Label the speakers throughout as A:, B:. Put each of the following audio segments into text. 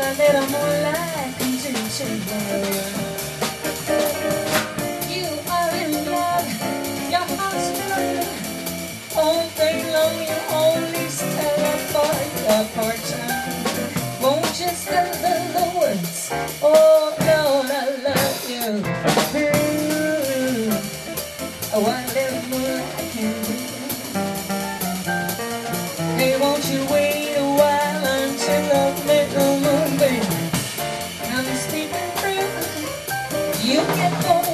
A: a little like contention. You are in love, your heart's. All day long you only. Won't you the, words? Oh Lord, I love you. Mm. One little You get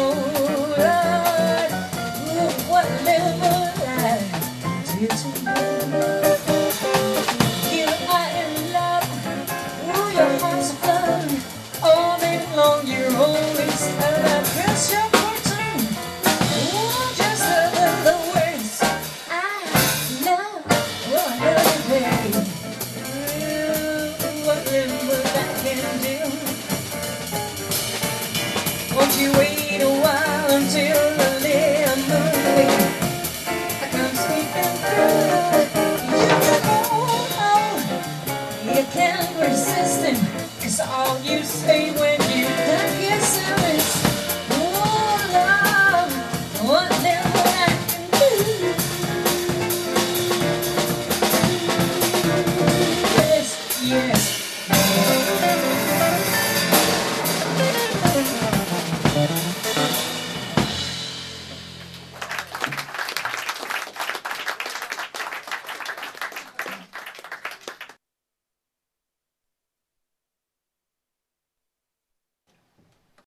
A: Won't you wait a while until the little come through. You know you can't resist him, cause all you say when